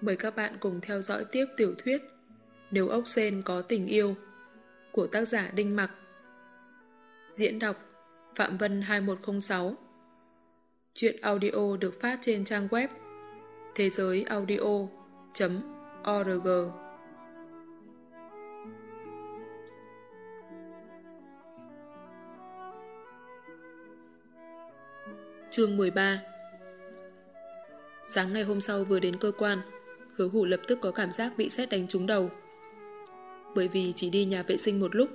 Mời các bạn cùng theo dõi tiếp tiểu thuyết Nếu ốc sen có tình yêu của tác giả Đinh Mặc. Diễn đọc Phạm Vân 2106 Chuyện audio được phát trên trang web thế giới audio.org Chương 13 Sáng ngày hôm sau vừa đến cơ quan, hứa hủ lập tức có cảm giác bị xét đánh trúng đầu. Bởi vì chỉ đi nhà vệ sinh một lúc,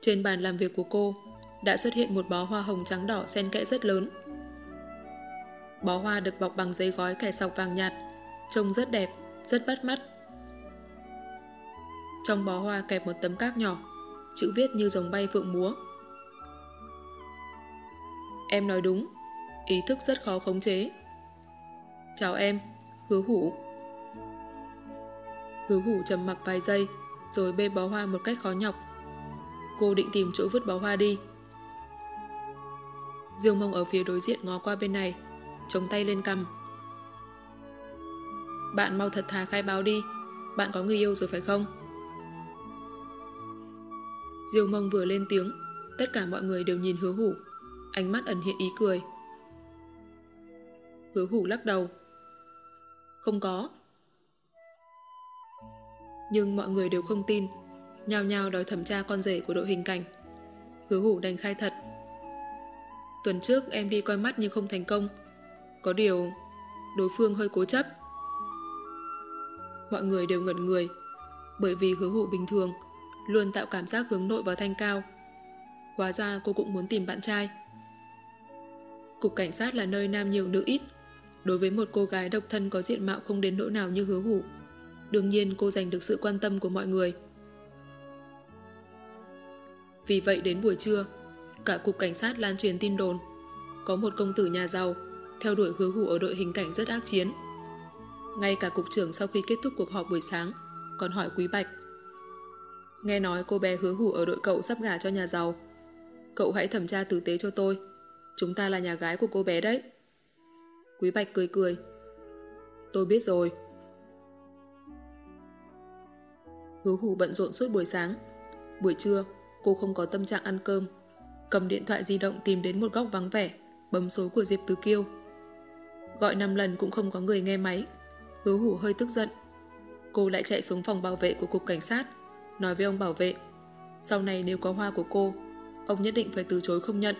trên bàn làm việc của cô đã xuất hiện một bó hoa hồng trắng đỏ xen kẽ rất lớn. Bó hoa được bọc bằng giấy gói kẻ sọc vàng nhạt, trông rất đẹp, rất bắt mắt. Trong bó hoa kẹp một tấm các nhỏ, chữ viết như dòng bay phượng múa. Em nói đúng, ý thức rất khó khống chế. Chào em, hứa hủ. Hứa hủ trầm mặc vài giây, rồi bê bó hoa một cách khó nhọc. Cô định tìm chỗ vứt bó hoa đi. Dương mông ở phía đối diện ngó qua bên này, chống tay lên cầm. Bạn mau thật thà khai báo đi, bạn có người yêu rồi phải không? Diêu mông vừa lên tiếng, tất cả mọi người đều nhìn hứa hủ, ánh mắt ẩn hiện ý cười. Hứa hủ lắc đầu. Không có. Nhưng mọi người đều không tin, nhao nhao đòi thẩm tra con rể của đội hình cảnh. Hứa hủ đành khai thật. Tuần trước em đi coi mắt nhưng không thành công. Có điều, đối phương hơi cố chấp. Mọi người đều ngẩn người, bởi vì hứa hủ bình thường luôn tạo cảm giác hướng nội và thanh cao. Hóa ra cô cũng muốn tìm bạn trai. Cục cảnh sát là nơi nam nhiều nữ ít, Đối với một cô gái độc thân có diện mạo không đến nỗi nào như hứa hủ, đương nhiên cô giành được sự quan tâm của mọi người. Vì vậy đến buổi trưa, cả cục cảnh sát lan truyền tin đồn. Có một công tử nhà giàu, theo đuổi hứa hủ ở đội hình cảnh rất ác chiến. Ngay cả cục trưởng sau khi kết thúc cuộc họp buổi sáng, còn hỏi Quý Bạch. Nghe nói cô bé hứa hủ ở đội cậu sắp gả cho nhà giàu. Cậu hãy thẩm tra tử tế cho tôi. Chúng ta là nhà gái của cô bé đấy. Quý Bạch cười cười. Tôi biết rồi. Hứa hủ bận rộn suốt buổi sáng. Buổi trưa, cô không có tâm trạng ăn cơm. Cầm điện thoại di động tìm đến một góc vắng vẻ, bấm số của Diệp Tứ Kiêu. Gọi 5 lần cũng không có người nghe máy. Hứa hủ hơi tức giận. Cô lại chạy xuống phòng bảo vệ của cục cảnh sát, nói với ông bảo vệ. Sau này nếu có hoa của cô, ông nhất định phải từ chối không nhận.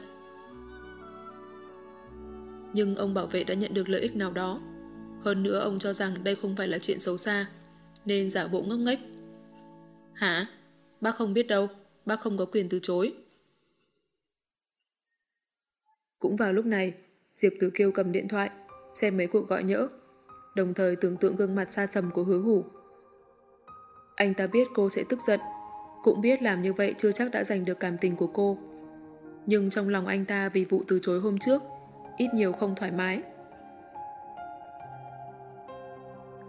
Nhưng ông bảo vệ đã nhận được lợi ích nào đó. Hơn nữa ông cho rằng đây không phải là chuyện xấu xa, nên giả bộ ngốc nghếch. Hả? Bác không biết đâu, bác không có quyền từ chối. Cũng vào lúc này, Diệp Tứ Kiêu cầm điện thoại, xem mấy cuộc gọi nhỡ, đồng thời tưởng tượng gương mặt xa sầm của hứa hủ. Anh ta biết cô sẽ tức giận, cũng biết làm như vậy chưa chắc đã giành được cảm tình của cô. Nhưng trong lòng anh ta vì vụ từ chối hôm trước, ít nhiều không thoải mái.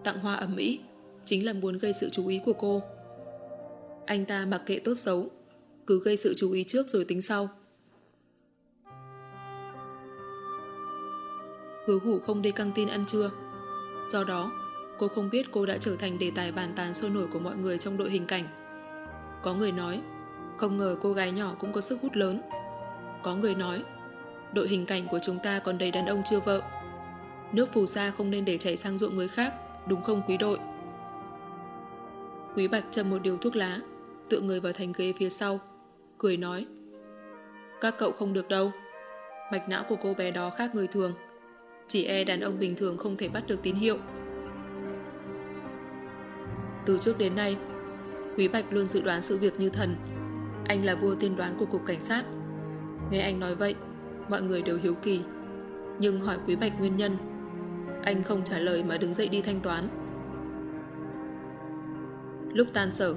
Tặng hoa ẩm mỹ chính là muốn gây sự chú ý của cô. Anh ta mặc kệ tốt xấu, cứ gây sự chú ý trước rồi tính sau. Hứa hủ không đi căng tin ăn trưa. Do đó, cô không biết cô đã trở thành đề tài bàn tán sôi nổi của mọi người trong đội hình cảnh. Có người nói, không ngờ cô gái nhỏ cũng có sức hút lớn. Có người nói, đội hình cảnh của chúng ta còn đầy đàn ông chưa vợ. Nước phù sa không nên để chảy sang ruộng người khác, đúng không quý đội? Quý Bạch châm một điều thuốc lá, tựa người vào thành ghế phía sau, cười nói. Các cậu không được đâu. Mạch não của cô bé đó khác người thường. Chỉ e đàn ông bình thường không thể bắt được tín hiệu. Từ trước đến nay, Quý Bạch luôn dự đoán sự việc như thần. Anh là vua tiên đoán của cục cảnh sát. Nghe anh nói vậy, mọi người đều hiếu kỳ. Nhưng hỏi Quý Bạch nguyên nhân, anh không trả lời mà đứng dậy đi thanh toán. Lúc tan sở,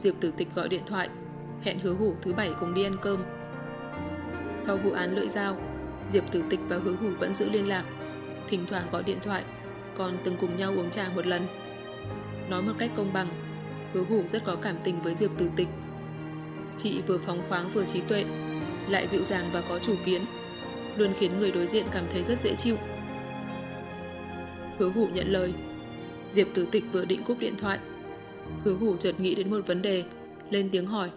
Diệp Tử Tịch gọi điện thoại, hẹn hứa hủ thứ bảy cùng đi ăn cơm. Sau vụ án lưỡi dao, Diệp Tử Tịch và hứa hủ vẫn giữ liên lạc, thỉnh thoảng gọi điện thoại, còn từng cùng nhau uống trà một lần. Nói một cách công bằng, hứa hủ rất có cảm tình với Diệp Tử Tịch. Chị vừa phóng khoáng vừa trí tuệ, lại dịu dàng và có chủ kiến luôn khiến người đối diện cảm thấy rất dễ chịu. Hứa hủ nhận lời. Diệp Tử Tịch vừa định cúp điện thoại. Hứa hủ chợt nghĩ đến một vấn đề, lên tiếng hỏi.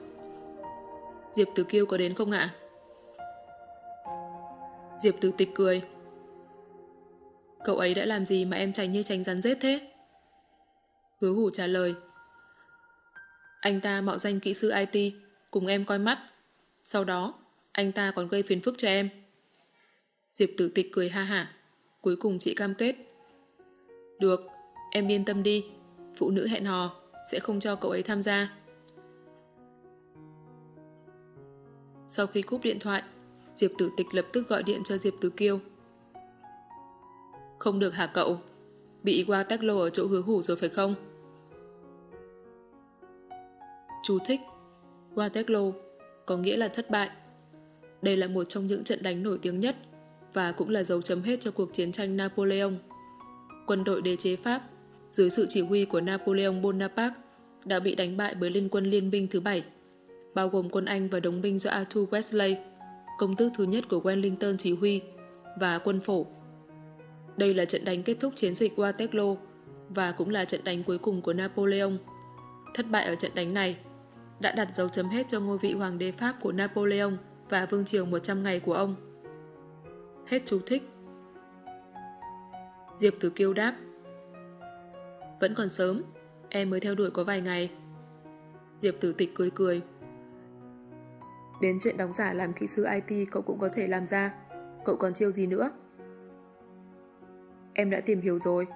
Diệp Tử Kiêu có đến không ạ? Diệp Tử Tịch cười. Cậu ấy đã làm gì mà em tránh như tránh rắn rết thế? Hứa hủ trả lời. Anh ta mạo danh kỹ sư IT, cùng em coi mắt. Sau đó, anh ta còn gây phiền phức cho em. Diệp tử tịch cười ha hả. Cuối cùng chị cam kết. Được, em yên tâm đi. Phụ nữ hẹn hò sẽ không cho cậu ấy tham gia. Sau khi cúp điện thoại, Diệp tử tịch lập tức gọi điện cho Diệp tử kiêu. Không được hả cậu? Bị qua tách lô ở chỗ hứa hủ rồi phải không? Chú thích Waterloo có nghĩa là thất bại. Đây là một trong những trận đánh nổi tiếng nhất và cũng là dấu chấm hết cho cuộc chiến tranh Napoleon. Quân đội đế chế Pháp dưới sự chỉ huy của Napoleon Bonaparte đã bị đánh bại bởi liên quân liên minh thứ bảy, bao gồm quân Anh và đồng minh do Arthur Wesley, công tước thứ nhất của Wellington chỉ huy, và quân phổ. Đây là trận đánh kết thúc chiến dịch Waterloo và cũng là trận đánh cuối cùng của Napoleon. Thất bại ở trận đánh này đã đặt dấu chấm hết cho ngôi vị hoàng đế Pháp của Napoleon và vương triều 100 ngày của ông. Hết chú thích. Diệp Tử Kiêu đáp vẫn còn sớm, em mới theo đuổi có vài ngày. Diệp Tử Tịch cười cười. Đến chuyện đóng giả làm kỹ sư IT cậu cũng có thể làm ra. Cậu còn chiêu gì nữa? Em đã tìm hiểu rồi.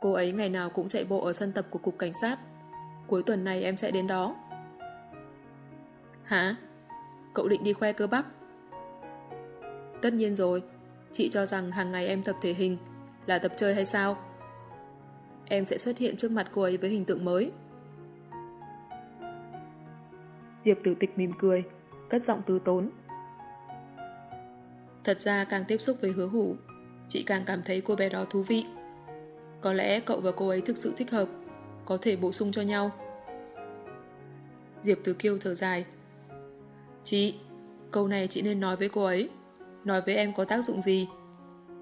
Cô ấy ngày nào cũng chạy bộ ở sân tập của Cục Cảnh sát. Cuối tuần này em sẽ đến đó. Hả? Cậu định đi khoe cơ bắp? Tất nhiên rồi. Chị cho rằng hàng ngày em tập thể hình là tập chơi hay sao? Em sẽ xuất hiện trước mặt cô ấy với hình tượng mới. Diệp tử tịch mỉm cười, cất giọng từ tốn. Thật ra càng tiếp xúc với hứa hủ, chị càng cảm thấy cô bé đó thú vị. Có lẽ cậu và cô ấy thực sự thích hợp, có thể bổ sung cho nhau. Diệp Tử Kiêu thở dài. Chị, câu này chị nên nói với cô ấy. Nói với em có tác dụng gì?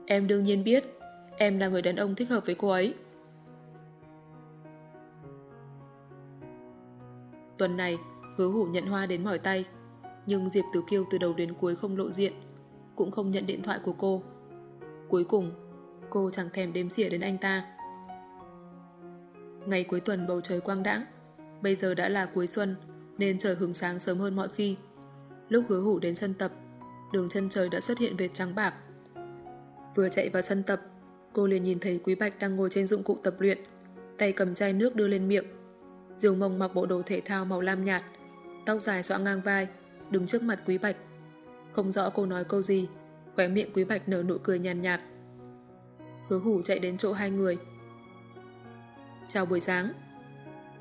Em đương nhiên biết, em là người đàn ông thích hợp với cô ấy. Tuần này, hứa hủ nhận hoa đến mỏi tay, nhưng Diệp Tử Kiêu từ đầu đến cuối không lộ diện, cũng không nhận điện thoại của cô. Cuối cùng, cô chẳng thèm đếm xỉa đến anh ta. Ngày cuối tuần bầu trời quang đãng, bây giờ đã là cuối xuân, nên trời hứng sáng sớm hơn mọi khi. Lúc hứa hủ đến sân tập, đường chân trời đã xuất hiện vệt trắng bạc. Vừa chạy vào sân tập, cô liền nhìn thấy Quý Bạch đang ngồi trên dụng cụ tập luyện, tay cầm chai nước đưa lên miệng. Diều mông mặc bộ đồ thể thao màu lam nhạt, tóc dài xõa ngang vai, đứng trước mặt Quý Bạch. Không rõ cô nói câu gì, khóe miệng Quý Bạch nở nụ cười nhàn nhạt, nhạt. Hứa hủ chạy đến chỗ hai người. Chào buổi sáng.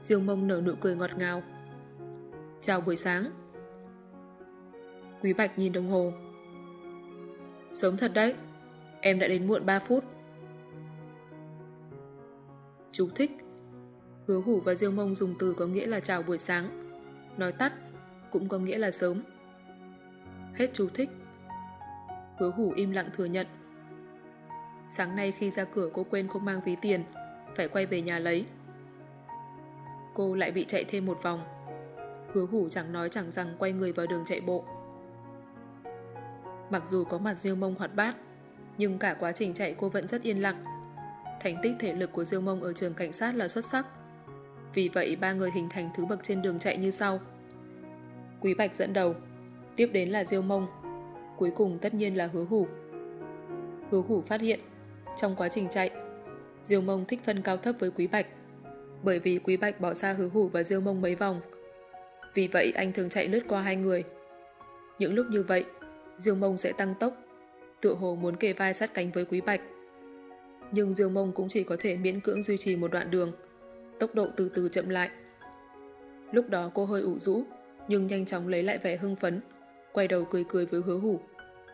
Diêu mông nở nụ cười ngọt ngào. Chào buổi sáng. Quý Bạch nhìn đồng hồ. Sớm thật đấy, em đã đến muộn 3 phút. Chú thích Hứa hủ và Diêu mông dùng từ có nghĩa là chào buổi sáng. Nói tắt cũng có nghĩa là sớm. Hết chú thích. Hứa hủ im lặng thừa nhận. Sáng nay khi ra cửa cô quên không mang ví tiền, phải quay về nhà lấy. Cô lại bị chạy thêm một vòng. Hứa hủ chẳng nói chẳng rằng quay người vào đường chạy bộ. Mặc dù có mặt Diêu Mông hoạt bát, nhưng cả quá trình chạy cô vẫn rất yên lặng. Thành tích thể lực của Diêu Mông ở trường cảnh sát là xuất sắc. Vì vậy ba người hình thành thứ bậc trên đường chạy như sau. Quý Bạch dẫn đầu, tiếp đến là Diêu Mông, cuối cùng tất nhiên là Hứa Hủ. Hứa Hủ phát hiện, trong quá trình chạy, Diêu Mông thích phân cao thấp với Quý Bạch, bởi vì Quý Bạch bỏ xa Hứa Hủ và Diêu Mông mấy vòng. Vì vậy anh thường chạy lướt qua hai người. Những lúc như vậy, Diêu Mông sẽ tăng tốc, tựa hồ muốn kề vai sát cánh với Quý Bạch. Nhưng Diêu Mông cũng chỉ có thể miễn cưỡng duy trì một đoạn đường, tốc độ từ từ chậm lại. Lúc đó cô hơi ủ rũ, nhưng nhanh chóng lấy lại vẻ hưng phấn, quay đầu cười cười với hứa hủ.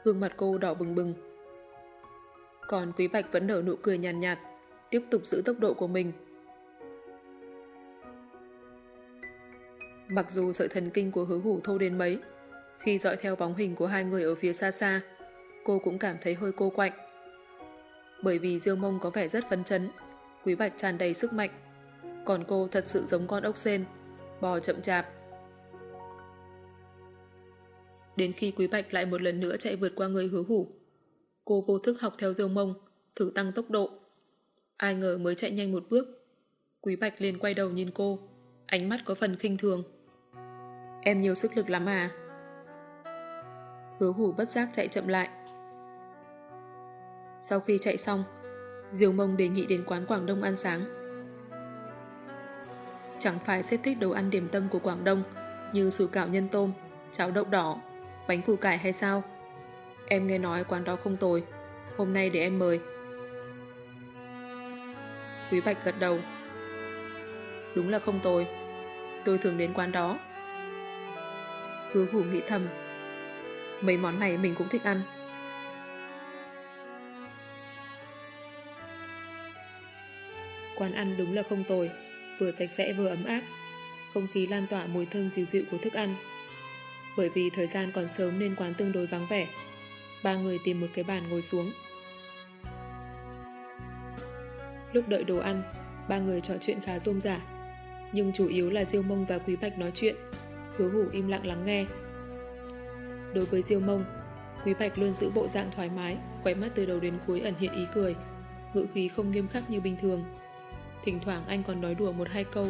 Gương mặt cô đỏ bừng bừng. Còn Quý Bạch vẫn nở nụ cười nhàn nhạt, nhạt, tiếp tục giữ tốc độ của mình. Mặc dù sợi thần kinh của hứa hủ thô đến mấy, khi dõi theo bóng hình của hai người ở phía xa xa, cô cũng cảm thấy hơi cô quạnh. Bởi vì Dương Mông có vẻ rất phấn chấn, Quý Bạch tràn đầy sức mạnh. Còn cô thật sự giống con ốc sên, bò chậm chạp. Đến khi Quý Bạch lại một lần nữa chạy vượt qua người hứa hủ, cô vô thức học theo diêu mông, thử tăng tốc độ. Ai ngờ mới chạy nhanh một bước. Quý Bạch liền quay đầu nhìn cô, ánh mắt có phần khinh thường. Em nhiều sức lực lắm à? Hứa hủ bất giác chạy chậm lại. Sau khi chạy xong, Diều Mông đề nghị đến quán Quảng Đông ăn sáng. Chẳng phải xếp thích đồ ăn điểm tâm của Quảng Đông như sủi cảo nhân tôm, cháo đậu đỏ, bánh củ cải hay sao? Em nghe nói quán đó không tồi, hôm nay để em mời. Quý Bạch gật đầu. Đúng là không tồi, tôi thường đến quán đó. Hứa hủ nghĩ thầm, mấy món này mình cũng thích ăn. Quán ăn đúng là không tồi, vừa sạch sẽ vừa ấm áp. Không khí lan tỏa mùi thơm dịu dịu của thức ăn. Bởi vì thời gian còn sớm nên quán tương đối vắng vẻ. Ba người tìm một cái bàn ngồi xuống. Lúc đợi đồ ăn, ba người trò chuyện khá rôm rả. Nhưng chủ yếu là Diêu Mông và Quý Bạch nói chuyện. Hứa hủ im lặng lắng nghe. Đối với Diêu Mông, Quý Bạch luôn giữ bộ dạng thoải mái, quay mắt từ đầu đến cuối ẩn hiện ý cười, ngữ khí không nghiêm khắc như bình thường. Thỉnh thoảng anh còn nói đùa một hai câu,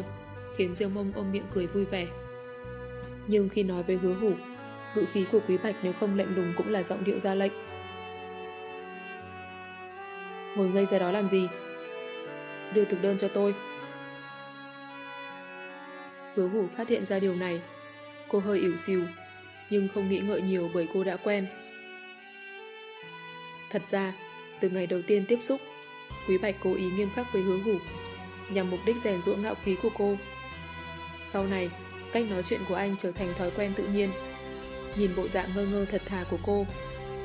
khiến Diêu Mông ôm miệng cười vui vẻ. Nhưng khi nói với hứa hủ, ngữ khí của Quý Bạch nếu không lạnh lùng cũng là giọng điệu ra lệnh. Ngồi ngây ra đó làm gì? Đưa thực đơn cho tôi. Hứa hủ phát hiện ra điều này. Cô hơi ỉu xìu, nhưng không nghĩ ngợi nhiều bởi cô đã quen. Thật ra, từ ngày đầu tiên tiếp xúc, Quý Bạch cố ý nghiêm khắc với hứa hủ nhằm mục đích rèn rũa ngạo khí của cô. Sau này, cách nói chuyện của anh trở thành thói quen tự nhiên. Nhìn bộ dạng ngơ ngơ thật thà của cô,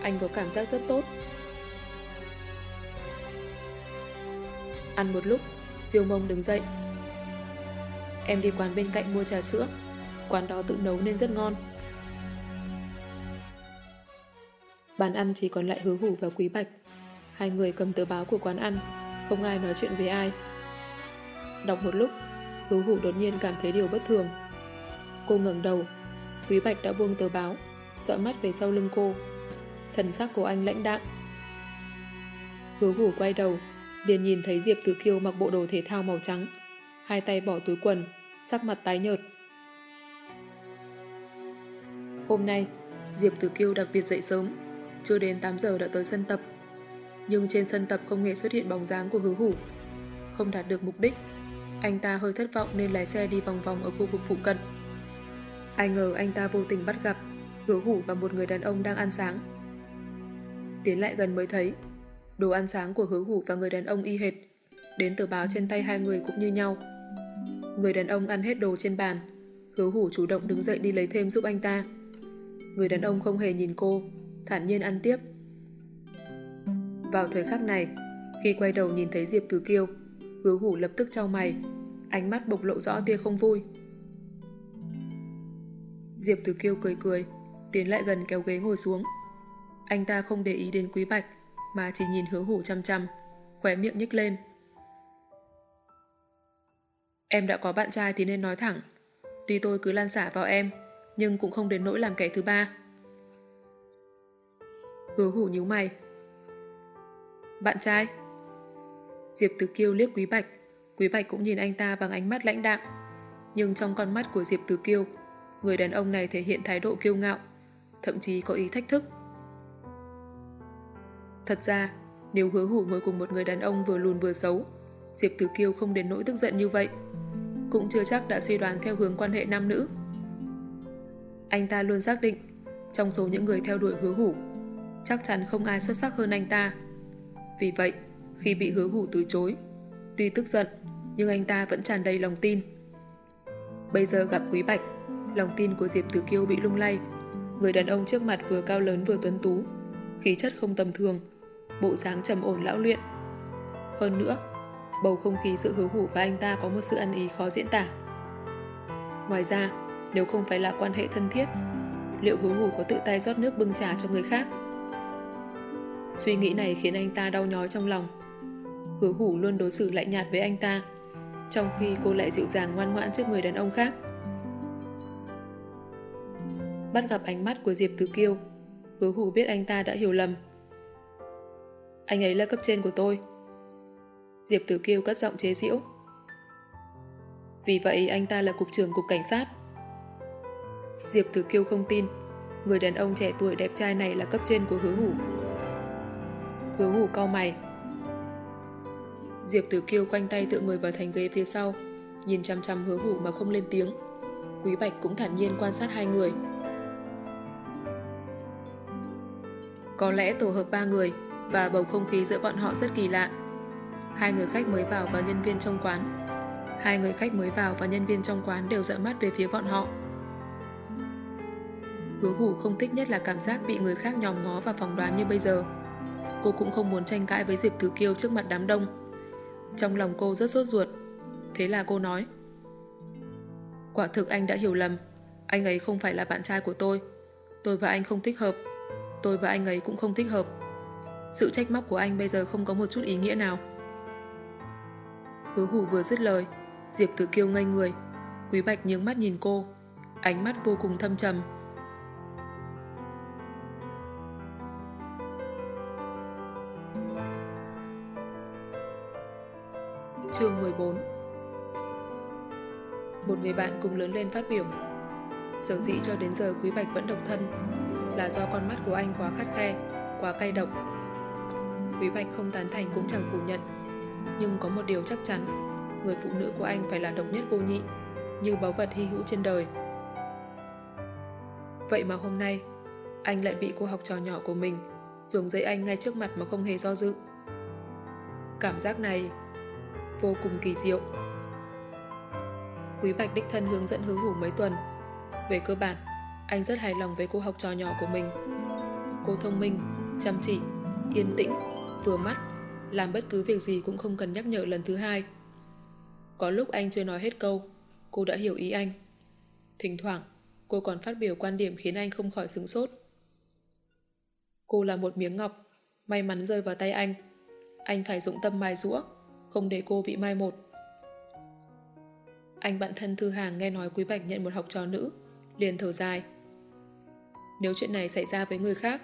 anh có cảm giác rất tốt. Ăn một lúc, Diêu Mông đứng dậy. Em đi quán bên cạnh mua trà sữa, quán đó tự nấu nên rất ngon. Bàn ăn chỉ còn lại hứa hủ và quý bạch. Hai người cầm tờ báo của quán ăn, không ai nói chuyện với ai. Đọc một lúc, hứa hủ đột nhiên cảm thấy điều bất thường. Cô ngẩng đầu, Quý Bạch đã buông tờ báo, dõi mắt về sau lưng cô. Thần sắc của anh lãnh đạm. Hứa hủ quay đầu, liền nhìn thấy Diệp Tử Kiêu mặc bộ đồ thể thao màu trắng, hai tay bỏ túi quần, sắc mặt tái nhợt. Hôm nay, Diệp Tử Kiêu đặc biệt dậy sớm, chưa đến 8 giờ đã tới sân tập. Nhưng trên sân tập không hề xuất hiện bóng dáng của hứa hủ. Không đạt được mục đích, anh ta hơi thất vọng nên lái xe đi vòng vòng ở khu vực phụ cận. Ai ngờ anh ta vô tình bắt gặp hứa hủ và một người đàn ông đang ăn sáng. Tiến lại gần mới thấy đồ ăn sáng của hứa hủ và người đàn ông y hệt. Đến tờ báo trên tay hai người cũng như nhau. Người đàn ông ăn hết đồ trên bàn. Hứa hủ chủ động đứng dậy đi lấy thêm giúp anh ta. Người đàn ông không hề nhìn cô, thản nhiên ăn tiếp. Vào thời khắc này, khi quay đầu nhìn thấy Diệp Tử Kiêu, hứa hủ lập tức trao mày, ánh mắt bộc lộ rõ tia không vui. Diệp Tử Kiêu cười cười, tiến lại gần kéo ghế ngồi xuống. Anh ta không để ý đến Quý Bạch, mà chỉ nhìn hứa hủ chăm chăm, khóe miệng nhích lên. Em đã có bạn trai thì nên nói thẳng. Tuy tôi cứ lan xả vào em, nhưng cũng không đến nỗi làm kẻ thứ ba. Hứa hủ nhíu mày. Bạn trai? Diệp Tử Kiêu liếc Quý Bạch, Quý Bạch cũng nhìn anh ta bằng ánh mắt lãnh đạm. Nhưng trong con mắt của Diệp Tử Kiêu, người đàn ông này thể hiện thái độ kiêu ngạo, thậm chí có ý thách thức. Thật ra, nếu hứa hủ ngồi cùng một người đàn ông vừa lùn vừa xấu, Diệp Tử Kiêu không đến nỗi tức giận như vậy. Cũng chưa chắc đã suy đoán theo hướng quan hệ nam nữ. Anh ta luôn xác định, trong số những người theo đuổi hứa hủ, chắc chắn không ai xuất sắc hơn anh ta. Vì vậy, khi bị hứa hủ từ chối, tuy tức giận, nhưng anh ta vẫn tràn đầy lòng tin. Bây giờ gặp Quý Bạch, lòng tin của Diệp Tử Kiêu bị lung lay. Người đàn ông trước mặt vừa cao lớn vừa tuấn tú, khí chất không tầm thường, bộ dáng trầm ổn lão luyện. Hơn nữa, bầu không khí giữa hứa hủ và anh ta có một sự ăn ý khó diễn tả. Ngoài ra, nếu không phải là quan hệ thân thiết, liệu hứa hủ có tự tay rót nước bưng trà cho người khác? Suy nghĩ này khiến anh ta đau nhói trong lòng. Hứa hủ luôn đối xử lạnh nhạt với anh ta, trong khi cô lại dịu dàng ngoan ngoãn trước người đàn ông khác. Bắt gặp ánh mắt của Diệp Tử Kiêu, hứa hủ biết anh ta đã hiểu lầm. Anh ấy là cấp trên của tôi. Diệp Tử Kiêu cất giọng chế giễu. Vì vậy anh ta là cục trưởng cục cảnh sát. Diệp Tử Kiêu không tin, người đàn ông trẻ tuổi đẹp trai này là cấp trên của hứa hủ. Hứa hủ cau mày. Diệp Tử Kiêu quanh tay tựa người vào thành ghế phía sau, nhìn chăm chăm hứa hủ mà không lên tiếng. Quý Bạch cũng thản nhiên quan sát hai người. Có lẽ tổ hợp ba người và bầu không khí giữa bọn họ rất kỳ lạ. Hai người khách mới vào và nhân viên trong quán. Hai người khách mới vào và nhân viên trong quán đều dõi mắt về phía bọn họ. Hứa hủ không thích nhất là cảm giác bị người khác nhòm ngó và phỏng đoán như bây giờ. Cô cũng không muốn tranh cãi với Diệp Tử Kiêu trước mặt đám đông. Trong lòng cô rất sốt ruột. Thế là cô nói Quả thực anh đã hiểu lầm. Anh ấy không phải là bạn trai của tôi. Tôi và anh không thích hợp. Tôi và anh ấy cũng không thích hợp. Sự trách móc của anh bây giờ không có một chút ý nghĩa nào. Hứa hủ vừa dứt lời, Diệp Tử Kiêu ngây người. Quý Bạch nhướng mắt nhìn cô, ánh mắt vô cùng thâm trầm. Người bạn cùng lớn lên phát biểu Sở dĩ cho đến giờ Quý Bạch vẫn độc thân là do con mắt của anh quá khắt khe, quá cay độc. Quý Bạch không tán thành cũng chẳng phủ nhận. Nhưng có một điều chắc chắn, người phụ nữ của anh phải là độc nhất vô nhị, như báu vật hy hữu trên đời. Vậy mà hôm nay, anh lại bị cô học trò nhỏ của mình ruồng dây anh ngay trước mặt mà không hề do dự. Cảm giác này vô cùng kỳ diệu. Quý Bạch đích thân hướng dẫn hứa hủ mấy tuần. Về cơ bản, anh rất hài lòng với cô học trò nhỏ của mình. Cô thông minh, chăm chỉ, yên tĩnh, vừa mắt, làm bất cứ việc gì cũng không cần nhắc nhở lần thứ hai. Có lúc anh chưa nói hết câu, cô đã hiểu ý anh. Thỉnh thoảng, cô còn phát biểu quan điểm khiến anh không khỏi sửng sốt. Cô là một miếng ngọc, may mắn rơi vào tay anh. Anh phải dụng tâm mài rũa, không để cô bị mai một. Anh bạn thân Thư Hàng nghe nói Quý Bạch nhận một học trò nữ, liền thở dài. Nếu chuyện này xảy ra với người khác,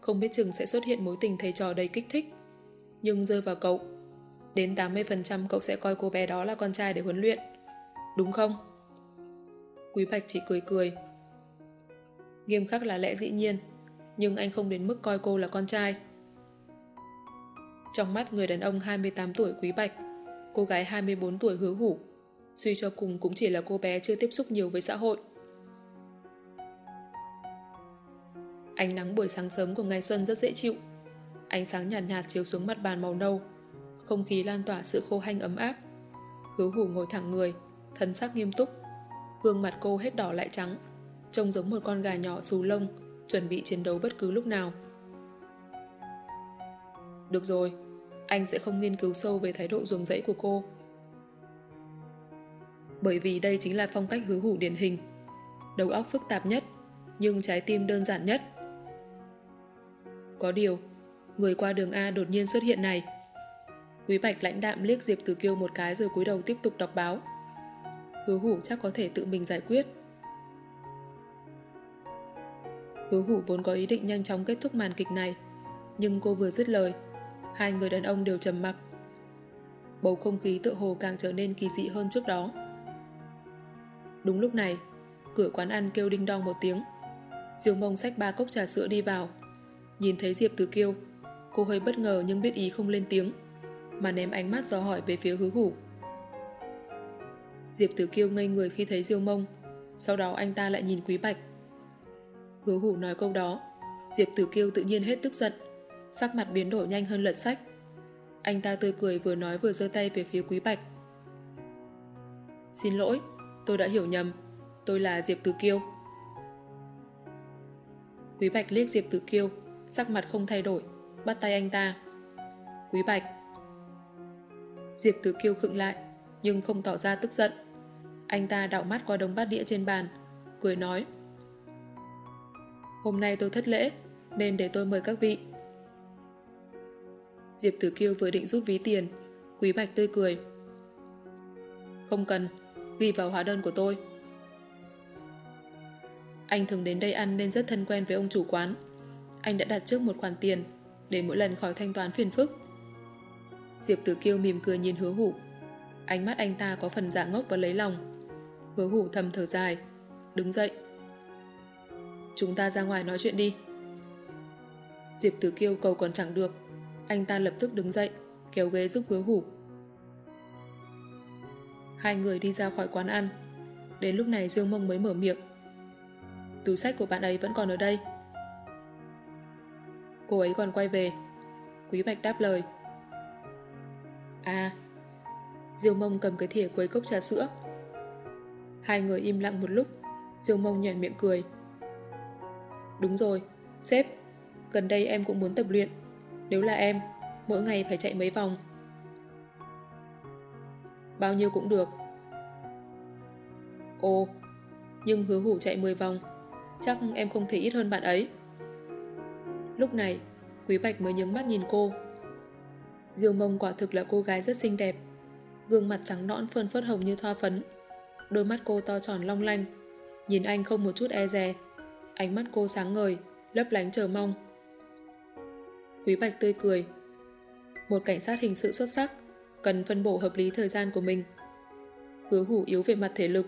không biết chừng sẽ xuất hiện mối tình thầy trò đầy kích thích. Nhưng rơi vào cậu, đến 80% cậu sẽ coi cô bé đó là con trai để huấn luyện. Đúng không? Quý Bạch chỉ cười cười. Nghiêm khắc là lẽ dĩ nhiên, nhưng anh không đến mức coi cô là con trai. Trong mắt người đàn ông 28 tuổi Quý Bạch, cô gái 24 tuổi hứa hủ, suy cho cùng cũng chỉ là cô bé chưa tiếp xúc nhiều với xã hội. Ánh nắng buổi sáng sớm của ngày xuân rất dễ chịu. Ánh sáng nhạt nhạt chiếu xuống mặt bàn màu nâu. Không khí lan tỏa sự khô hanh ấm áp. Hứa hủ ngồi thẳng người, thân sắc nghiêm túc. Gương mặt cô hết đỏ lại trắng, trông giống một con gà nhỏ xù lông, chuẩn bị chiến đấu bất cứ lúc nào. Được rồi, anh sẽ không nghiên cứu sâu về thái độ ruồng rẫy của cô. Bởi vì đây chính là phong cách hứa hủ điển hình. Đầu óc phức tạp nhất, nhưng trái tim đơn giản nhất. Có điều, người qua đường A đột nhiên xuất hiện này. Quý Bạch lãnh đạm liếc Diệp Tử Kiêu một cái rồi cúi đầu tiếp tục đọc báo. Hứa hủ chắc có thể tự mình giải quyết. Hứa hủ vốn có ý định nhanh chóng kết thúc màn kịch này, nhưng cô vừa dứt lời, hai người đàn ông đều trầm mặc. Bầu không khí tự hồ càng trở nên kỳ dị hơn trước đó. Đúng lúc này, cửa quán ăn kêu đinh đong một tiếng. Diêu mông xách ba cốc trà sữa đi vào. Nhìn thấy Diệp Tử Kiêu, cô hơi bất ngờ nhưng biết ý không lên tiếng, mà ném ánh mắt do hỏi về phía hứa hủ. Diệp Tử Kiêu ngây người khi thấy Diêu mông, sau đó anh ta lại nhìn Quý Bạch. Hứa hủ nói câu đó, Diệp Tử Kiêu tự nhiên hết tức giận, sắc mặt biến đổi nhanh hơn lật sách. Anh ta tươi cười vừa nói vừa giơ tay về phía Quý Bạch. Xin lỗi, tôi đã hiểu nhầm. Tôi là Diệp Tử Kiêu. Quý Bạch liếc Diệp Tử Kiêu, sắc mặt không thay đổi, bắt tay anh ta. Quý Bạch. Diệp Tử Kiêu khựng lại, nhưng không tỏ ra tức giận. Anh ta đảo mắt qua đống bát đĩa trên bàn, cười nói. Hôm nay tôi thất lễ, nên để tôi mời các vị. Diệp Tử Kiêu vừa định rút ví tiền, Quý Bạch tươi cười. Không cần, ghi vào hóa đơn của tôi. Anh thường đến đây ăn nên rất thân quen với ông chủ quán. Anh đã đặt trước một khoản tiền để mỗi lần khỏi thanh toán phiền phức. Diệp Tử Kiêu mỉm cười nhìn hứa hủ. Ánh mắt anh ta có phần giả ngốc và lấy lòng. Hứa hủ thầm thở dài, đứng dậy. Chúng ta ra ngoài nói chuyện đi. Diệp Tử Kiêu cầu còn chẳng được. Anh ta lập tức đứng dậy, kéo ghế giúp hứa hủ. Hai người đi ra khỏi quán ăn. Đến lúc này Dương Mông mới mở miệng. Túi sách của bạn ấy vẫn còn ở đây. Cô ấy còn quay về. Quý Bạch đáp lời. À, Diêu Mông cầm cái thìa quấy cốc trà sữa. Hai người im lặng một lúc, Diêu Mông nhoẻn miệng cười. Đúng rồi, sếp, gần đây em cũng muốn tập luyện. Nếu là em, mỗi ngày phải chạy mấy vòng. Bao nhiêu cũng được. Ồ, nhưng hứa hủ chạy 10 vòng, chắc em không thể ít hơn bạn ấy. Lúc này, Quý Bạch mới nhướng mắt nhìn cô. Diêu mông quả thực là cô gái rất xinh đẹp. Gương mặt trắng nõn phơn phớt hồng như thoa phấn. Đôi mắt cô to tròn long lanh. Nhìn anh không một chút e dè. Ánh mắt cô sáng ngời, lấp lánh chờ mong. Quý Bạch tươi cười. Một cảnh sát hình sự xuất sắc, cần phân bổ hợp lý thời gian của mình. Hứa hủ yếu về mặt thể lực,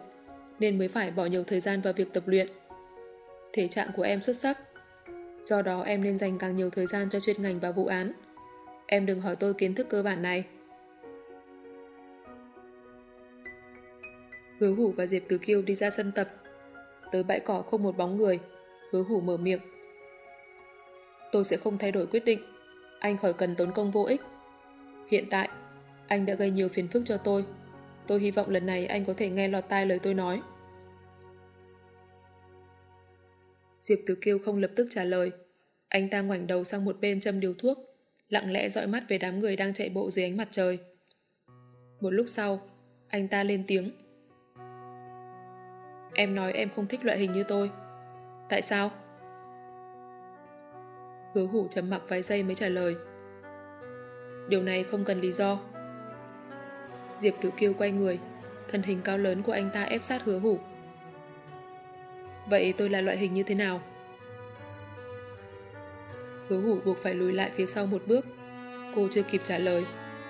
nên mới phải bỏ nhiều thời gian vào việc tập luyện. Thể trạng của em xuất sắc, do đó em nên dành càng nhiều thời gian cho chuyên ngành và vụ án. Em đừng hỏi tôi kiến thức cơ bản này. Hứa hủ và Diệp Từ Kiêu đi ra sân tập. Tới bãi cỏ không một bóng người, hứa hủ mở miệng. Tôi sẽ không thay đổi quyết định. Anh khỏi cần tốn công vô ích. Hiện tại, anh đã gây nhiều phiền phức cho tôi. Tôi hy vọng lần này anh có thể nghe lọt tai lời tôi nói. Diệp Tử Kiêu không lập tức trả lời. Anh ta ngoảnh đầu sang một bên châm điều thuốc, lặng lẽ dõi mắt về đám người đang chạy bộ dưới ánh mặt trời. Một lúc sau, anh ta lên tiếng. Em nói em không thích loại hình như tôi. Tại sao? Hứa hủ chấm mặc vài giây mới trả lời. Điều này không cần lý do. Diệp Tử Kiêu quay người, thân hình cao lớn của anh ta ép sát hứa hủ. Vậy tôi là loại hình như thế nào? Hứa hủ buộc phải lùi lại phía sau một bước. Cô chưa kịp trả lời.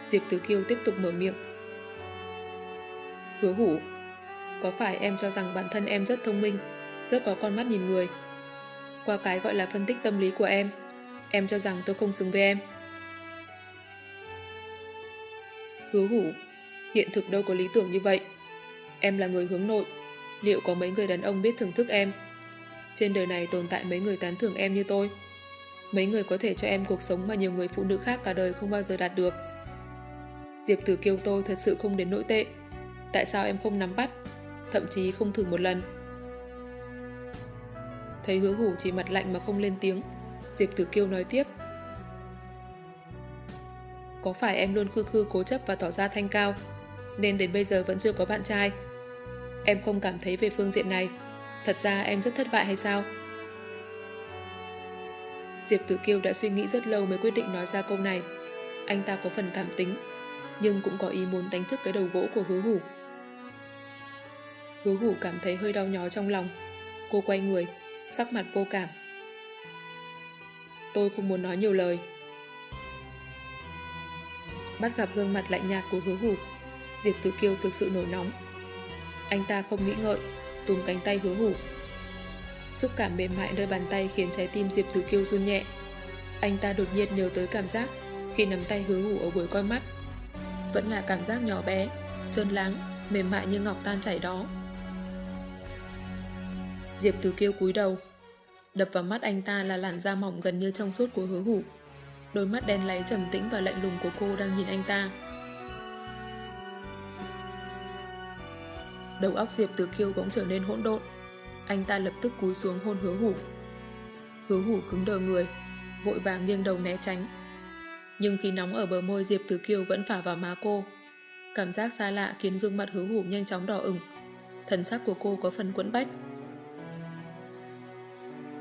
Diệp Tứ Kiêu tiếp tục mở miệng. Hứa hủ, có phải em cho rằng bản thân em rất thông minh, rất có con mắt nhìn người? Qua cái gọi là phân tích tâm lý của em, em cho rằng tôi không xứng với em. Hứa hủ, hiện thực đâu có lý tưởng như vậy. Em là người hướng nội, liệu có mấy người đàn ông biết thưởng thức em? Trên đời này tồn tại mấy người tán thưởng em như tôi. Mấy người có thể cho em cuộc sống mà nhiều người phụ nữ khác cả đời không bao giờ đạt được. Diệp Tử Kiêu tôi thật sự không đến nỗi tệ. Tại sao em không nắm bắt, thậm chí không thử một lần? Thấy hứa hủ chỉ mặt lạnh mà không lên tiếng, Diệp Tử Kiêu nói tiếp. Có phải em luôn khư khư cố chấp và tỏ ra thanh cao, nên đến bây giờ vẫn chưa có bạn trai? Em không cảm thấy về phương diện này, thật ra em rất thất bại hay sao? Diệp Tử Kiêu đã suy nghĩ rất lâu mới quyết định nói ra câu này. Anh ta có phần cảm tính, nhưng cũng có ý muốn đánh thức cái đầu gỗ của hứa hủ. Hứa hủ cảm thấy hơi đau nhói trong lòng. Cô quay người, sắc mặt vô cảm. Tôi không muốn nói nhiều lời. Bắt gặp gương mặt lạnh nhạt của hứa hủ, Diệp Tử Kiêu thực sự nổi nóng. Anh ta không nghĩ ngợi, túm cánh tay hứa hủ, Xúc cảm mềm mại nơi bàn tay khiến trái tim Diệp Tử Kiêu run nhẹ. Anh ta đột nhiên nhớ tới cảm giác khi nắm tay hứa hủ ở buổi coi mắt. Vẫn là cảm giác nhỏ bé, trơn láng, mềm mại như ngọc tan chảy đó. Diệp Tử Kiêu cúi đầu. Đập vào mắt anh ta là làn da mỏng gần như trong suốt của hứa hủ. Đôi mắt đen láy trầm tĩnh và lạnh lùng của cô đang nhìn anh ta. Đầu óc Diệp Tử Kiêu bỗng trở nên hỗn độn. Anh ta lập tức cúi xuống hôn hứa hủ. Hứa hủ cứng đờ người, vội vàng nghiêng đầu né tránh. Nhưng khi nóng ở bờ môi Diệp Tử Kiêu vẫn phả vào má cô. Cảm giác xa lạ khiến gương mặt hứa hủ nhanh chóng đỏ ửng. Thần sắc của cô có phần quẫn bách.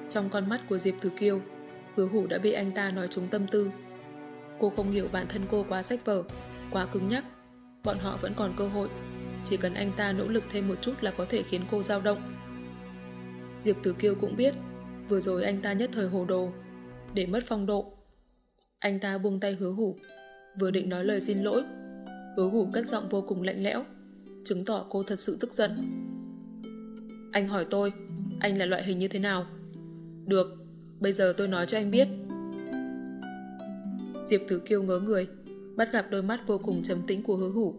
Trong con mắt của Diệp Tử Kiêu, hứa hủ đã bị anh ta nói trúng tâm tư. Cô không hiểu bản thân cô quá sách vở, Quá cứng nhắc, bọn họ vẫn còn cơ hội. Chỉ cần anh ta nỗ lực thêm một chút là có thể khiến cô dao động. Diệp Tử Kiêu cũng biết, vừa rồi anh ta nhất thời hồ đồ, để mất phong độ. Anh ta buông tay hứa hủ, vừa định nói lời xin lỗi. Hứa hủ cất giọng vô cùng lạnh lẽo, chứng tỏ cô thật sự tức giận. Anh hỏi tôi, anh là loại hình như thế nào? Được, bây giờ tôi nói cho anh biết. Diệp Tử Kiêu ngớ người, bắt gặp đôi mắt vô cùng trầm tĩnh của hứa hủ.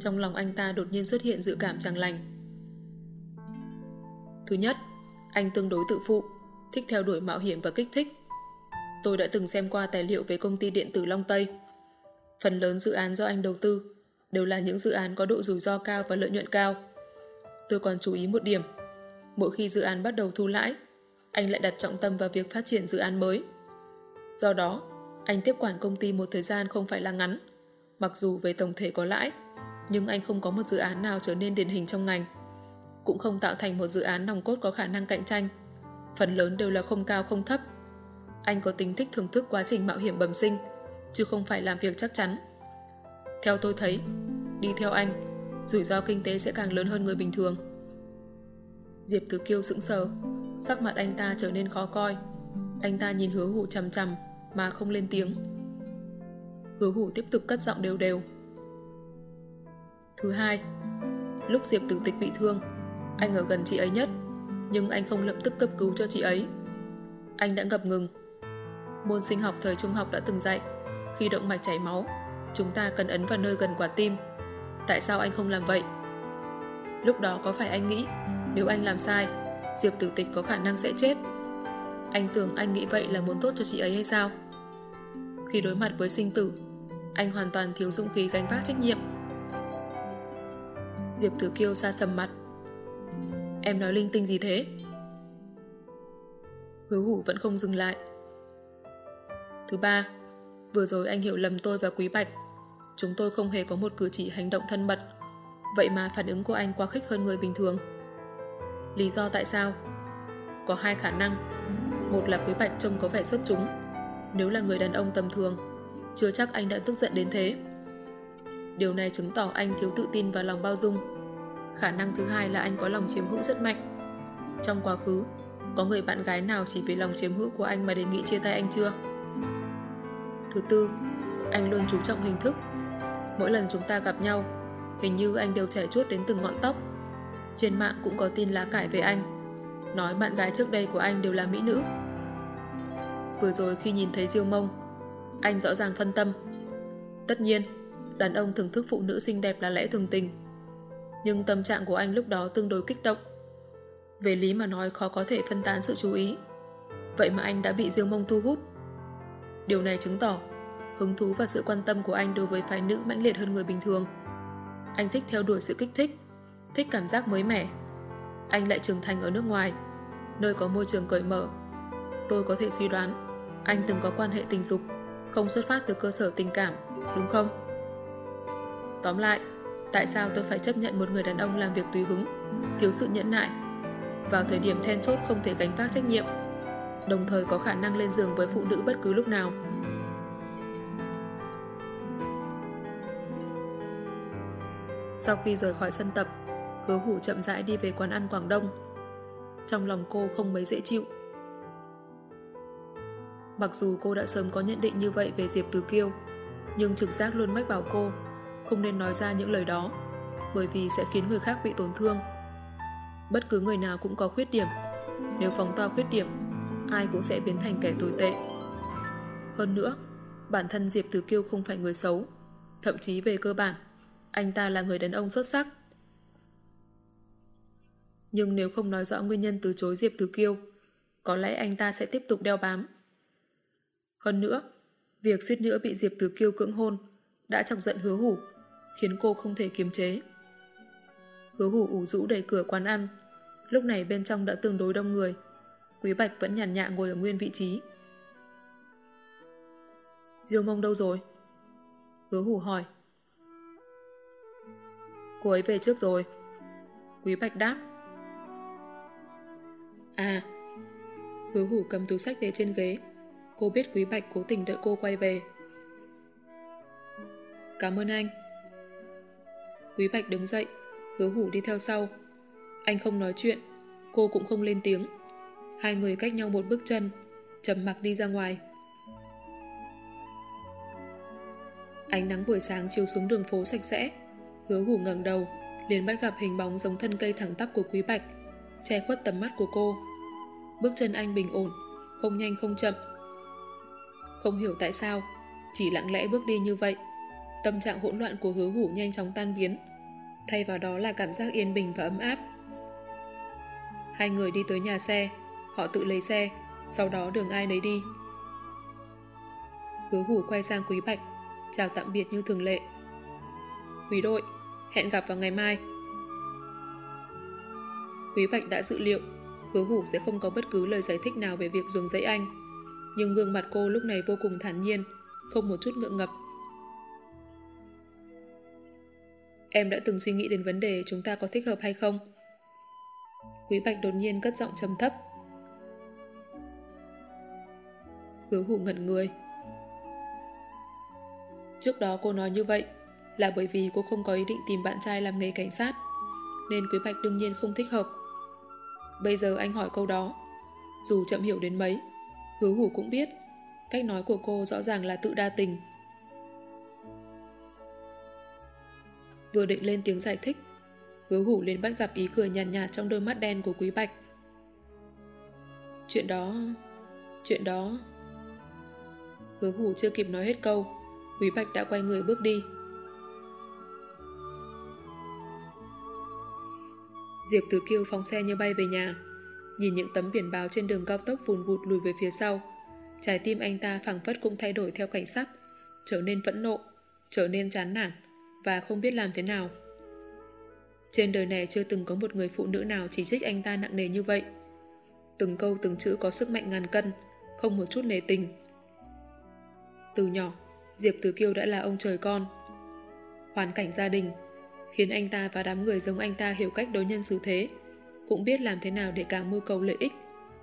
Trong lòng anh ta đột nhiên xuất hiện dự cảm chẳng lành. Thứ nhất, anh tương đối tự phụ, thích theo đuổi mạo hiểm và kích thích. Tôi đã từng xem qua tài liệu về công ty điện tử Long Tây. Phần lớn dự án do anh đầu tư đều là những dự án có độ rủi ro cao và lợi nhuận cao. Tôi còn chú ý một điểm. Mỗi khi dự án bắt đầu thu lãi, anh lại đặt trọng tâm vào việc phát triển dự án mới. Do đó, anh tiếp quản công ty một thời gian không phải là ngắn. Mặc dù về tổng thể có lãi, nhưng anh không có một dự án nào trở nên điển hình trong ngành. Cũng không tạo thành một dự án nòng cốt có khả năng cạnh tranh. Phần lớn đều là không cao không thấp. Anh có tính thích thưởng thức quá trình mạo hiểm bẩm sinh, chứ không phải làm việc chắc chắn. Theo tôi thấy, đi theo anh, rủi ro kinh tế sẽ càng lớn hơn người bình thường. Diệp Tử Kiêu sững sờ, sắc mặt anh ta trở nên khó coi. Anh ta nhìn hứa hủ chầm chầm mà không lên tiếng. Hứa hủ tiếp tục cất giọng đều đều. Thứ hai, lúc Diệp Tử Tịch bị thương, anh ở gần chị ấy nhất, nhưng anh không lập tức cấp cứu cho chị ấy. Anh đã ngập ngừng. Môn sinh học thời trung học đã từng dạy, khi động mạch chảy máu, chúng ta cần ấn vào nơi gần quả tim. Tại sao anh không làm vậy? Lúc đó có phải anh nghĩ, nếu anh làm sai, Diệp Tử Tịch có khả năng sẽ chết? Anh tưởng anh nghĩ vậy là muốn tốt cho chị ấy hay sao? Khi đối mặt với sinh tử, anh hoàn toàn thiếu dũng khí gánh vác trách nhiệm. Diệp Thứ Kiêu xa sầm mặt. Em nói linh tinh gì thế? Hứa hủ vẫn không dừng lại. Thứ ba, vừa rồi anh hiểu lầm tôi và Quý Bạch. Chúng tôi không hề có một cử chỉ hành động thân mật. Vậy mà phản ứng của anh quá khích hơn người bình thường. Lý do tại sao? Có hai khả năng. Một là Quý Bạch trông có vẻ xuất chúng. Nếu là người đàn ông tầm thường, chưa chắc anh đã tức giận đến thế. Điều này chứng tỏ anh thiếu tự tin và lòng bao dung. Khả năng thứ hai là anh có lòng chiếm hữu rất mạnh. Trong quá khứ, có người bạn gái nào chỉ vì lòng chiếm hữu của anh mà đề nghị chia tay anh chưa? Thứ tư, anh luôn chú trọng hình thức. Mỗi lần chúng ta gặp nhau, hình như anh đều trẻ chuốt đến từng ngọn tóc. Trên mạng cũng có tin lá cải về anh. Nói bạn gái trước đây của anh đều là mỹ nữ. Vừa rồi khi nhìn thấy Diêu Mông, anh rõ ràng phân tâm. Tất nhiên, đàn ông thưởng thức phụ nữ xinh đẹp là lẽ thường tình. Nhưng tâm trạng của anh lúc đó tương đối kích động. Về lý mà nói khó có thể phân tán sự chú ý. Vậy mà anh đã bị Dương Mông thu hút. Điều này chứng tỏ hứng thú và sự quan tâm của anh đối với phái nữ mãnh liệt hơn người bình thường. Anh thích theo đuổi sự kích thích, thích cảm giác mới mẻ. Anh lại trưởng thành ở nước ngoài, nơi có môi trường cởi mở. Tôi có thể suy đoán anh từng có quan hệ tình dục, không xuất phát từ cơ sở tình cảm, đúng không? Tóm lại, tại sao tôi phải chấp nhận một người đàn ông làm việc tùy hứng, thiếu sự nhẫn nại, vào thời điểm then chốt không thể gánh vác trách nhiệm, đồng thời có khả năng lên giường với phụ nữ bất cứ lúc nào. Sau khi rời khỏi sân tập, hứa hủ chậm rãi đi về quán ăn Quảng Đông. Trong lòng cô không mấy dễ chịu. Mặc dù cô đã sớm có nhận định như vậy về Diệp Từ Kiêu, nhưng trực giác luôn mách bảo cô không nên nói ra những lời đó, bởi vì sẽ khiến người khác bị tổn thương. Bất cứ người nào cũng có khuyết điểm. Nếu phóng to khuyết điểm, ai cũng sẽ biến thành kẻ tồi tệ. Hơn nữa, bản thân Diệp Từ Kiêu không phải người xấu. Thậm chí về cơ bản, anh ta là người đàn ông xuất sắc. Nhưng nếu không nói rõ nguyên nhân từ chối Diệp Từ Kiêu, có lẽ anh ta sẽ tiếp tục đeo bám. Hơn nữa, việc suýt nữa bị Diệp Từ Kiêu cưỡng hôn đã chọc giận hứa hủ, khiến cô không thể kiềm chế. Hứa hủ ủ rũ đẩy cửa quán ăn, lúc này bên trong đã tương đối đông người. Quý Bạch vẫn nhàn nhạ ngồi ở nguyên vị trí. Diêu mông đâu rồi? Hứa hủ hỏi. Cô ấy về trước rồi. Quý Bạch đáp. À, hứa hủ cầm túi sách để trên ghế. Cô biết Quý Bạch cố tình đợi cô quay về. Cảm ơn anh. Quý Bạch đứng dậy, hứa hủ đi theo sau. Anh không nói chuyện, cô cũng không lên tiếng. Hai người cách nhau một bước chân, chầm mặc đi ra ngoài. Ánh nắng buổi sáng chiếu xuống đường phố sạch sẽ. Hứa hủ ngẩng đầu, liền bắt gặp hình bóng giống thân cây thẳng tắp của Quý Bạch, che khuất tầm mắt của cô. Bước chân anh bình ổn, không nhanh không chậm. Không hiểu tại sao, chỉ lặng lẽ bước đi như vậy. Tâm trạng hỗn loạn của hứa hủ nhanh chóng tan biến. Thay vào đó là cảm giác yên bình và ấm áp. Hai người đi tới nhà xe, họ tự lấy xe, sau đó đường ai nấy đi. Hứa hủ quay sang Quý Bạch, chào tạm biệt như thường lệ. Quý đội, hẹn gặp vào ngày mai. Quý Bạch đã dự liệu, hứa hủ sẽ không có bất cứ lời giải thích nào về việc dùng dãy anh. Nhưng gương mặt cô lúc này vô cùng thản nhiên, không một chút ngượng ngập. Em đã từng suy nghĩ đến vấn đề chúng ta có thích hợp hay không? Quý Bạch đột nhiên cất giọng trầm thấp. Hứa hủ ngẩn người. Trước đó cô nói như vậy là bởi vì cô không có ý định tìm bạn trai làm nghề cảnh sát, nên Quý Bạch đương nhiên không thích hợp. Bây giờ anh hỏi câu đó, dù chậm hiểu đến mấy, hứa hủ cũng biết cách nói của cô rõ ràng là tự đa tình. Vừa định lên tiếng giải thích hứa hủ liền bắt gặp ý cười nhàn nhạt, nhạt trong đôi mắt đen của Quý Bạch. Chuyện đó... Chuyện đó... Hứa hủ chưa kịp nói hết câu Quý Bạch đã quay người bước đi. Diệp Tử Kiêu phóng xe như bay về nhà. Nhìn những tấm biển báo trên đường cao tốc vùn vụt lùi về phía sau. Trái tim anh ta phẳng phất cũng thay đổi theo cảnh sắc, trở nên phẫn nộ, trở nên chán nản và không biết làm thế nào. Trên đời này chưa từng có một người phụ nữ nào chỉ trích anh ta nặng nề như vậy. Từng câu từng chữ có sức mạnh ngàn cân, không một chút nề tình. Từ nhỏ, Diệp Tử Kiêu đã là ông trời con. Hoàn cảnh gia đình khiến anh ta và đám người giống anh ta hiểu cách đối nhân xử thế, cũng biết làm thế nào để càng mưu cầu lợi ích,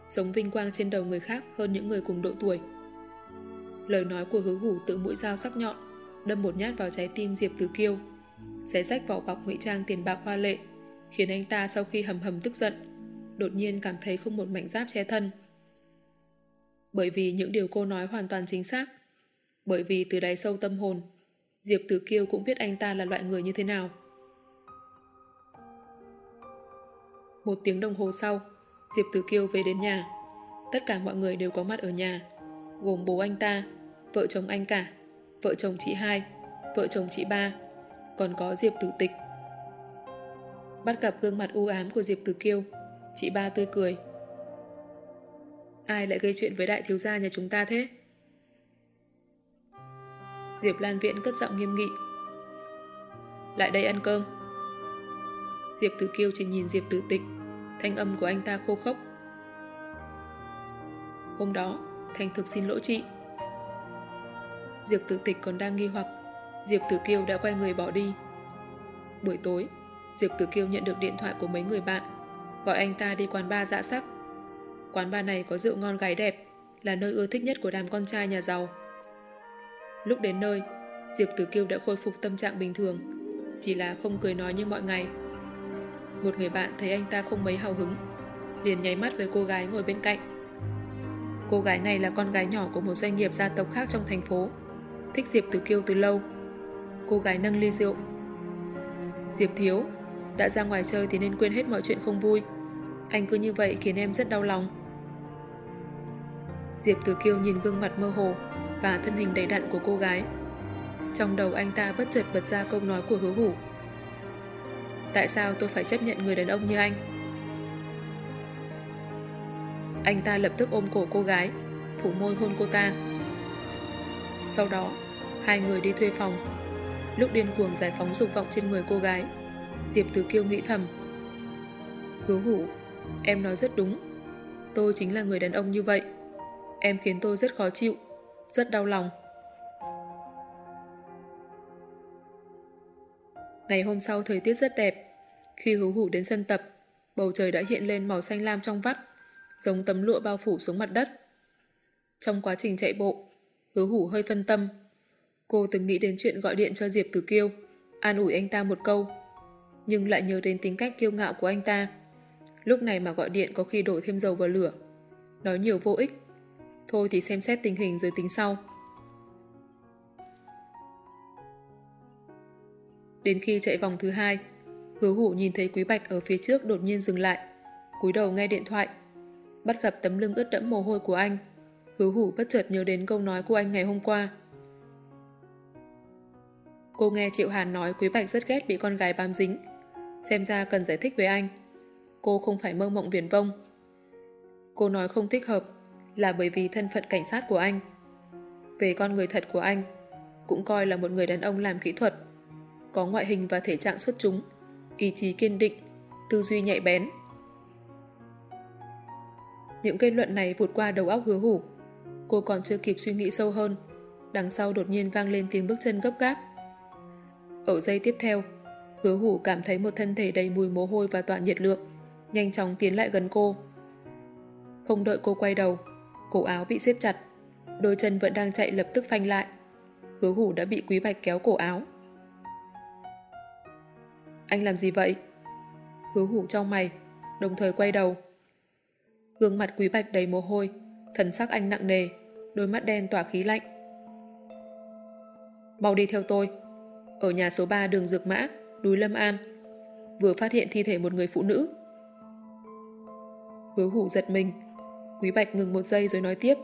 sống vinh quang trên đầu người khác hơn những người cùng độ tuổi. Lời nói của hứa hủ tự mũi dao sắc nhọn, đâm một nhát vào trái tim Diệp Tử Kiêu, xé rách vỏ bọc ngụy trang tiền bạc hoa lệ, khiến anh ta sau khi hầm hầm tức giận, đột nhiên cảm thấy không một mảnh giáp che thân. Bởi vì những điều cô nói hoàn toàn chính xác, bởi vì từ đáy sâu tâm hồn, Diệp Tử Kiêu cũng biết anh ta là loại người như thế nào. Một tiếng đồng hồ sau, Diệp Tử Kiêu về đến nhà. Tất cả mọi người đều có mặt ở nhà, gồm bố anh ta, vợ chồng anh cả, vợ chồng chị hai, vợ chồng chị ba, còn có Diệp Tử Tịch. Bắt gặp gương mặt u ám của Diệp Tử Kiêu, chị ba tươi cười. Ai lại gây chuyện với đại thiếu gia nhà chúng ta thế? Diệp Lan Viễn cất giọng nghiêm nghị. Lại đây ăn cơm. Diệp Tử Kiêu chỉ nhìn Diệp Tử Tịch, thanh âm của anh ta khô khốc. Hôm đó, Thành thực xin lỗi chị. Diệp Tử Tịch còn đang nghi hoặc, Diệp Tử Kiêu đã quay người bỏ đi. Buổi tối, Diệp Tử Kiêu nhận được điện thoại của mấy người bạn, gọi anh ta đi quán bar dạ sắc. Quán bar này có rượu ngon gái đẹp, là nơi ưa thích nhất của đám con trai nhà giàu. Lúc đến nơi, Diệp Tử Kiêu đã khôi phục tâm trạng bình thường, chỉ là không cười nói như mọi ngày. Một người bạn thấy anh ta không mấy hào hứng, liền nháy mắt với cô gái ngồi bên cạnh. Cô gái này là con gái nhỏ của một doanh nghiệp gia tộc khác trong thành phố, thích Diệp Tử Kiêu từ lâu. Cô gái nâng ly rượu. Diệp Thiếu, đã ra ngoài chơi thì nên quên hết mọi chuyện không vui. Anh cứ như vậy khiến em rất đau lòng. Diệp Tử Kiêu nhìn gương mặt mơ hồ, và thân hình đầy đặn của cô gái. Trong đầu anh ta bất chợt bật ra câu nói của hứa hủ. Tại sao tôi phải chấp nhận người đàn ông như anh? Anh ta lập tức ôm cổ cô gái, phủ môi hôn cô ta. Sau đó, hai người đi thuê phòng. Lúc điên cuồng giải phóng dục vọng trên người cô gái, Diệp Tử Kiêu nghĩ thầm. Hứa hủ, em nói rất đúng. Tôi chính là người đàn ông như vậy. Em khiến tôi rất khó chịu rất đau lòng. Ngày hôm sau thời tiết rất đẹp. Khi hứa hủ đến sân tập, bầu trời đã hiện lên màu xanh lam trong vắt, giống tấm lụa bao phủ xuống mặt đất. Trong quá trình chạy bộ, hứa hủ hơi phân tâm. Cô từng nghĩ đến chuyện gọi điện cho Diệp Tử Kiêu, an ủi anh ta một câu, nhưng lại nhớ đến tính cách kiêu ngạo của anh ta. Lúc này mà gọi điện có khi đổ thêm dầu vào lửa. Nói nhiều vô ích. Thôi thì xem xét tình hình rồi tính sau. Đến khi chạy vòng thứ hai, hứa hủ nhìn thấy Quý Bạch ở phía trước đột nhiên dừng lại, cúi đầu nghe điện thoại. Bắt gặp tấm lưng ướt đẫm mồ hôi của anh, hứa hủ bất chợt nhớ đến câu nói của anh ngày hôm qua. Cô nghe Triệu Hàn nói Quý Bạch rất ghét bị con gái bám dính, xem ra cần giải thích với anh. Cô không phải mơ mộng viển vông. Cô nói không thích hợp là bởi vì thân phận cảnh sát của anh. Về con người thật của anh, cũng coi là một người đàn ông làm kỹ thuật, có ngoại hình và thể trạng xuất chúng, ý chí kiên định, tư duy nhạy bén. Những kết luận này vụt qua đầu óc hứa hủ. Cô còn chưa kịp suy nghĩ sâu hơn. Đằng sau đột nhiên vang lên tiếng bước chân gấp gáp. Ở giây tiếp theo, hứa hủ cảm thấy một thân thể đầy mùi mồ hôi và tỏa nhiệt lượng, nhanh chóng tiến lại gần cô. Không đợi cô quay đầu, cổ áo bị siết chặt, đôi chân vẫn đang chạy lập tức phanh lại. Hứa hủ đã bị Quý Bạch kéo cổ áo. Anh làm gì vậy? Hứa hủ trong mày, đồng thời quay đầu. Gương mặt Quý Bạch đầy mồ hôi, thần sắc anh nặng nề, đôi mắt đen tỏa khí lạnh. Mau đi theo tôi. Ở nhà số 3 đường Dược Mã, núi Lâm An. Vừa phát hiện thi thể một người phụ nữ. Hứa hủ giật mình. Quý Bạch ngừng một giây rồi nói tiếp.